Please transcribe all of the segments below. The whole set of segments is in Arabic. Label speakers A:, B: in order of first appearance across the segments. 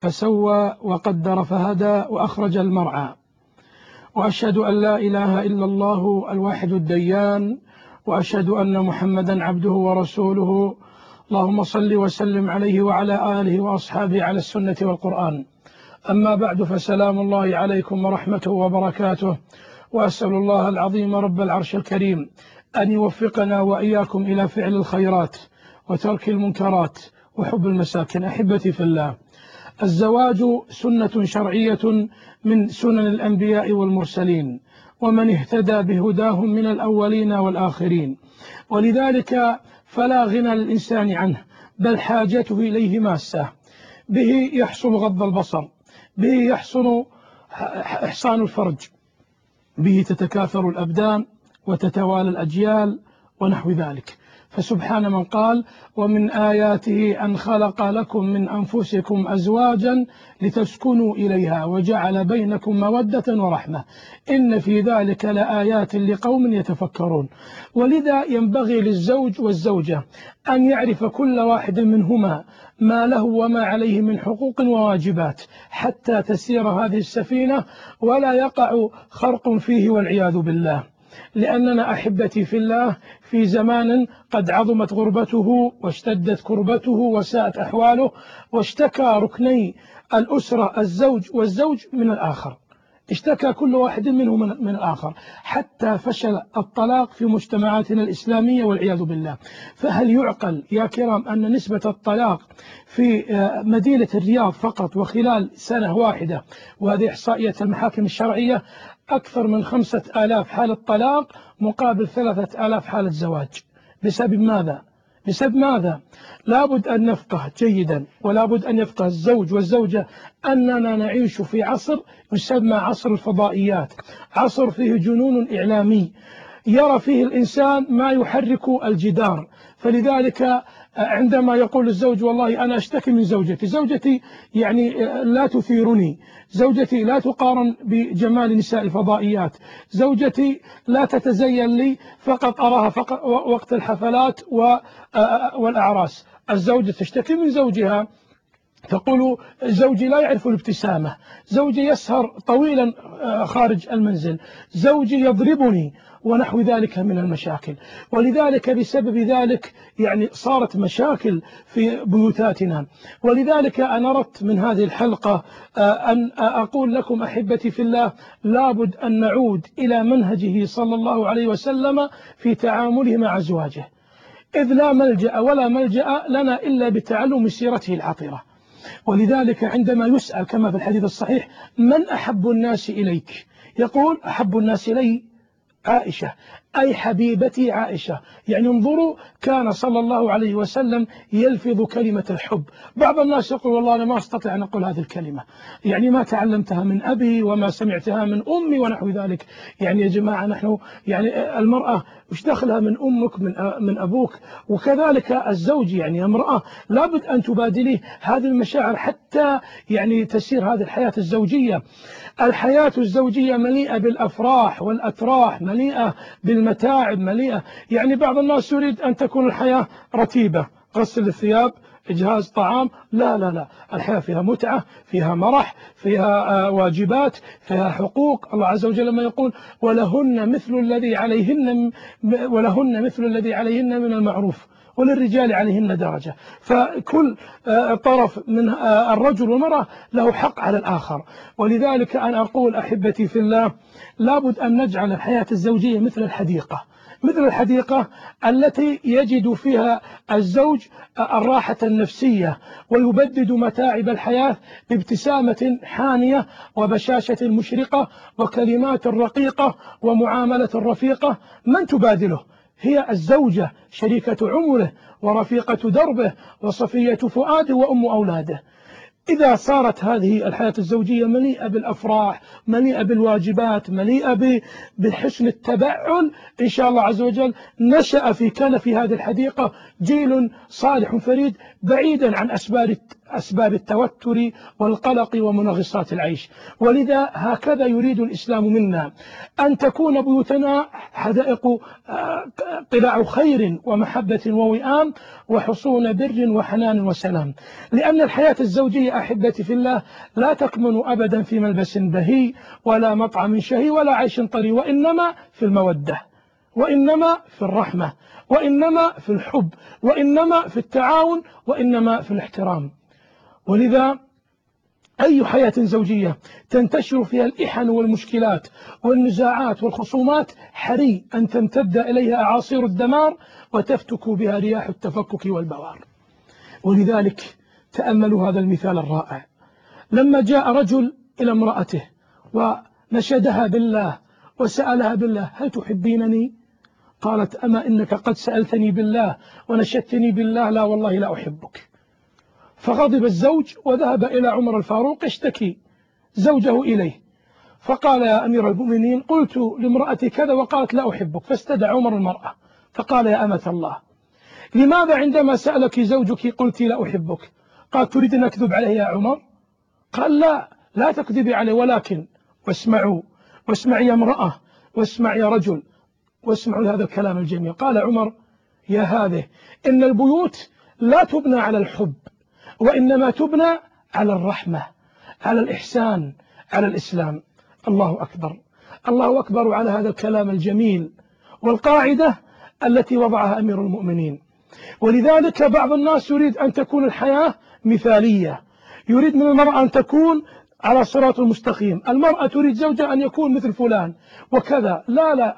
A: فسوى وقدر فهدى وأخرج المرعى. وأشهد أن لا إله إلا الله الواحد الديان وأشهد أن محمدا عبده ورسوله. اللهم صل وسلم عليه وعلى آله وأصحابه على السنة والقرآن. أما بعد فسلام الله عليكم ورحمته وبركاته. وأسأل الله العظيم رب العرش الكريم أن يوفقنا وإياكم إلى فعل الخيرات وترك المنكرات وحب المساكن أحبتي في الله. الزواج سنة شرعية من سنن الأنبياء والمرسلين ومن اهتدى بهداهم من الأولين والآخرين. ولذلك فلا غنى للإنسان عنه بل حاجته إليه ماسة. به يحصل غض البصر به يحصل إحصان الفرج. به تتكاثر الأبدان وتتوالى الأجيال ونحو ذلك. فسبحان من قال ومن آياته أن خلق لكم من أنفسكم أزواجا لتسكنوا إليها وجعل بينكم مودة ورحمة. إن في ذلك لآيات لقوم يتفكرون. ولذا ينبغي للزوج والزوجة أن يعرف كل واحد منهما ما له وما عليه من حقوق وواجبات حتى تسير هذه السفينة ولا يقع خرق فيه والعياذ بالله. لأننا أحبتي في الله في زمان قد عظمت غربته واشتدت كربته وساءت أحواله واشتكى ركني الأسرة الزوج والزوج من الآخر. اشتكى كل واحد منه من الآخر. حتى فشل الطلاق في مجتمعاتنا الإسلامية والعياذ بالله. فهل يعقل يا كرام أن نسبة الطلاق في مدينة الرياض فقط وخلال سنة واحدة وهذه إحصائية المحاكم الشرعية أكثر من خمسة آلاف حالة طلاق مقابل ثلاثة آلاف حالة زواج بسبب ماذا؟ بسبب ماذا؟ لابد أن نفقه جيدا ولابد أن يفقه الزوج والزوجة أننا نعيش في عصر يسمى عصر الفضائيات عصر فيه جنون إعلامي يرى فيه الإنسان ما يحرك الجدار. فلذلك عندما يقول الزوج والله أنا أشتكي من زوجتي. زوجتي يعني لا تثيرني. زوجتي لا تقارن بجمال نساء الفضائيات. زوجتي لا تتزين لي فقط أراها فقط وقت الحفلات والأعراس. الزوجة تشتكي من زوجها تقول زوجي لا يعرف الابتسامة زوجي يسهر طويلا خارج المنزل زوجي يضربني ونحو ذلك من المشاكل. ولذلك بسبب ذلك يعني صارت مشاكل في بيوتاتنا. ولذلك أنا أردت من هذه الحلقة أن أقول لكم أحبتي في الله لابد أن نعود إلى منهجه صلى الله عليه وسلم في تعامله مع أزواجه. إذ لا ملجأ ولا ملجأ لنا إلا بتعلم سيرته العطرة. ولذلك عندما يسأل كما في الحديث الصحيح من أحب الناس إليك؟ يقول أحب الناس إلي عائشة. أي حبيبتي عائشة. يعني انظروا كان صلى الله عليه وسلم يلفظ كلمة الحب. بعض الناس يقول والله أنا ما أستطيع أن أقول هذه الكلمة. يعني ما تعلمتها من أبي وما سمعتها من أمي ونحو ذلك. يعني يا جماعة نحن يعني المرأة وش دخلها من أمك من من أبوك؟ وكذلك الزوج يعني امرأة لابد أن تبادليه هذه المشاعر حتى يعني تسير هذه الحياة الزوجية. الحياة الزوجية مليئة بالأفراح والأتراح مليئة بالمتاعب مليئة. يعني بعض الناس يريد أن تكون الحياة رتيبة. غسل الثياب إجهاز طعام لا لا لا. الحياة فيها متعة فيها مرح فيها واجبات فيها حقوق. الله عز وجل لما يقول ولهن مثل الذي عليهن ولهن مثل الذي عليهن من المعروف. وللرجال عليهن درجة. فكل طرف من الرجل والمرأة له حق على الآخر. ولذلك أنا أقول أحبتي في الله لابد أن نجعل الحياة الزوجية مثل الحديقة. مثل الحديقة التي يجد فيها الزوج الراحة النفسية ويبدد متاعب الحياة بابتسامة حانية وبشاشة مشرقة وكلمات رقيقة ومعاملة رفيقة. من تبادله؟ هي الزوجة شريكة عمره ورفيقة دربه وصفية فؤاده وأم أولاده. إذا صارت هذه الحياة الزوجية مليئة بالأفراح مليئة بالواجبات مليئة بحسن التبعل إن شاء الله عز وجل نشأ في كنف هذه الحديقة جيل صالح فريد بعيدا عن أسباب أسباب التوتر والقلق ومنغصات العيش. ولذا هكذا يريد الإسلام منا أن تكون بيوتنا حدائق آه، قلاع خير ومحبة ووئام وحصون بر وحنان وسلام. لأن الحياة الزوجية أحبتي في الله لا تكمن أبدا في ملبس بهي ولا مطعم شهي ولا عيش طري وإنما في المودة وإنما في الرحمة وإنما في الحب وإنما في التعاون وإنما في الاحترام. ولذا أي حياة زوجية تنتشر فيها الإحن والمشكلات والنزاعات والخصومات حري أن تمتد إليها أعاصير الدمار وتفتك بها رياح التفكك والبوار. ولذلك تأملوا هذا المثال الرائع. لما جاء رجل إلى امرأته ونشدها بالله وسألها بالله هل تحبينني؟ قالت أما إنك قد سألتني بالله ونشدتني بالله لا والله لا أحبك. فغضب الزوج وذهب إلى عمر الفاروق يشتكي زوجه إليه. فقال يا أمير المؤمنين قلت لامرأتي كذا وقالت لا أحبك فاستدعى عمر المرأة. فقال يا أمة الله لماذا عندما سألك زوجك قلت لا أحبك؟ قال تريد أن أكذب عليه يا عمر؟ قال لا لا تكذبي عليه ولكن واسمعوا واسمع يا امرأة واسمع يا رجل واسمعوا هذا الكلام الجميل. قال عمر يا هذه إن البيوت لا تبنى على الحب. وإنما تبنى على الرحمة على الإحسان على الإسلام. الله أكبر. الله أكبر على هذا الكلام الجميل والقاعدة التي وضعها أمير المؤمنين. ولذلك بعض الناس يريد أن تكون الحياة مثالية. يريد من المرأة أن تكون على صراط المستقيم. المرأة تريد زوجها أن يكون مثل فلان وكذا. لا لا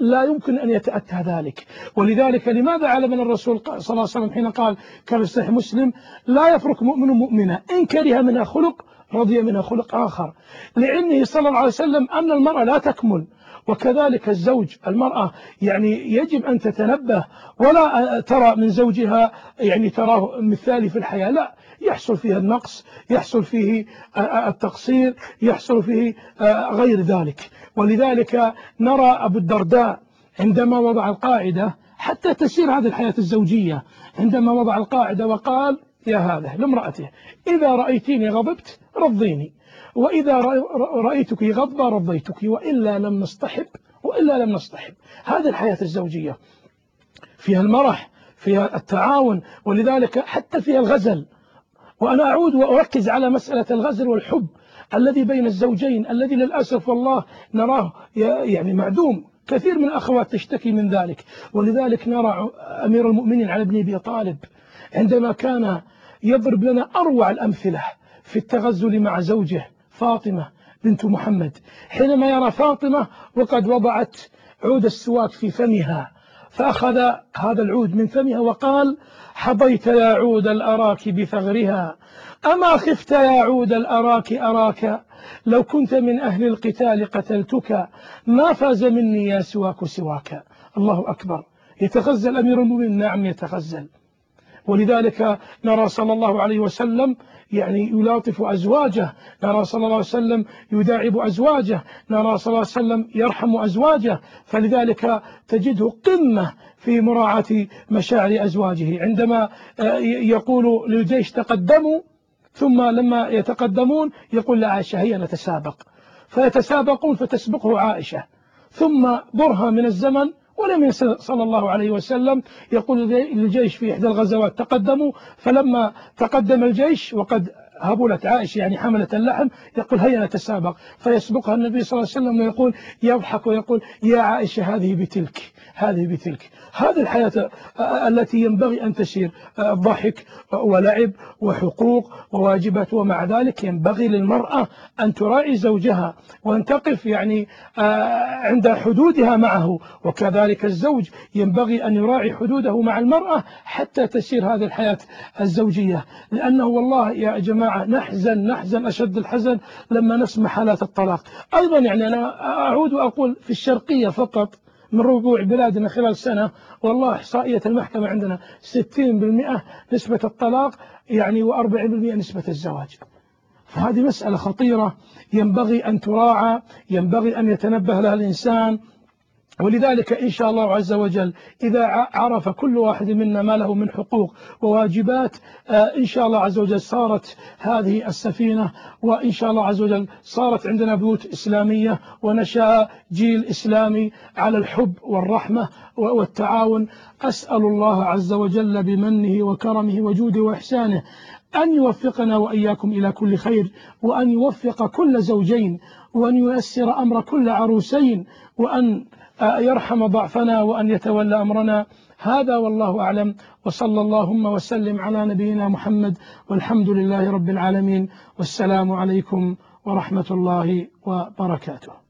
A: لا يمكن أن يتأتى ذلك. ولذلك لماذا علمنا الرسول صلى الله عليه وسلم حين قال كما صحيح مسلم لا يفرق مؤمن مؤمنة إن كره منها خلق رضي منها خلق آخر. لعلمه صلى الله عليه وسلم أن المرأة لا تكمل. وكذلك الزوج المرأة يعني يجب أن تتنبه ولا ترى من زوجها يعني تراه مثالي في الحياة لا يحصل فيها النقص يحصل فيه التقصير يحصل فيه غير ذلك. ولذلك نرى أبو الدرداء عندما وضع القاعدة حتى تسير هذه الحياة الزوجية عندما وضع القاعدة وقال يا هذا لامرأته إذا رأيتيني غضبت رضيني. وإذا رأيتك غضبة رضيتك وإلا لم نصطحب وإلا لم نصطحب هذه الحياة الزوجية. فيها المرح فيها التعاون ولذلك حتى فيها الغزل. وأنا أعود وأركز على مسألة الغزل والحب الذي بين الزوجين الذي للأسف والله نراه يعني معدوم. كثير من الأخوات تشتكي من ذلك. ولذلك نرى أمير المؤمنين علي بن أبي طالب عندما كان يضرب لنا أروع الأمثلة في التغزل مع زوجه. فاطمة بنت محمد. حينما يرى فاطمة وقد وضعت عود السواك في فمها فأخذ هذا العود من فمها وقال حضيت يا عود الأراك بثغرها أما خفت يا عود الأراك أراك لو كنت من أهل القتال قتلتك ما فاز مني يا سواك سواك. الله أكبر. يتغزل أمير المؤمنين؟ نعم يتغزل. ولذلك نرى صلى الله عليه وسلم يعني يلاطف أزواجه. نرى صلى الله عليه وسلم يداعب أزواجه. نرى صلى الله عليه وسلم يرحم أزواجه. فلذلك تجده قمة في مراعاة مشاعر أزواجه. عندما آه، يقول للجيش تقدموا ثم لما يتقدمون يقول لعائشة هيا نتسابق. فيتسابقون فتسبقه عائشة. ثم برهة من الزمن ولم صلى الله عليه وسلم يقول للجيش في إحدى الغزوات تقدموا فلما تقدم الجيش وقد هبلت عائشة يعني حملت اللحم يقول هيا نتسابق فيسبقها النبي صلى الله عليه وسلم ويقول يضحك ويقول يا عائشة هذه بتلك هذه بتلك. هذه الحياة التي ينبغي أن تسير ضحك ولعب وحقوق وواجبات ومع ذلك ينبغي للمرأة أن تراعي زوجها وأن تقف يعني عند حدودها معه. وكذلك الزوج ينبغي أن يراعي حدوده مع المرأة حتى تسير هذه الحياة الزوجية. لأنه والله يا نحزن نحزن أشد الحزن لما نسمع حالات الطلاق. أيضا يعني أنا أعود وأقول في الشرقية فقط من ربوع بلادنا خلال سنة والله إحصائية المحكمة عندنا 60% نسبة الطلاق يعني و40% نسبة الزواج. فهذه مسألة خطيرة ينبغي أن تراعى ينبغي أن يتنبه لها الإنسان. ولذلك إن شاء الله عز وجل إذا عرف كل واحد منا ما له من حقوق وواجبات إن شاء الله عز وجل صارت هذه السفينة وإن شاء الله عز وجل صارت عندنا بيوت إسلامية ونشأ جيل إسلامي على الحب والرحمة والتعاون. أسأل الله عز وجل بمنه وكرمه وجوده وإحسانه أن يوفقنا وإياكم إلى كل خير وأن يوفق كل زوجين وأن ييسر أمر كل عروسين وأن يرحم ضعفنا وأن يتولى أمرنا. هذا والله أعلم. وصلى اللهم وسلم على نبينا محمد والحمد لله رب العالمين. والسلام عليكم ورحمة الله وبركاته.